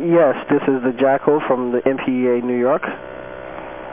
Yes, this is the Jackal from the MPEA New York.